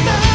Remember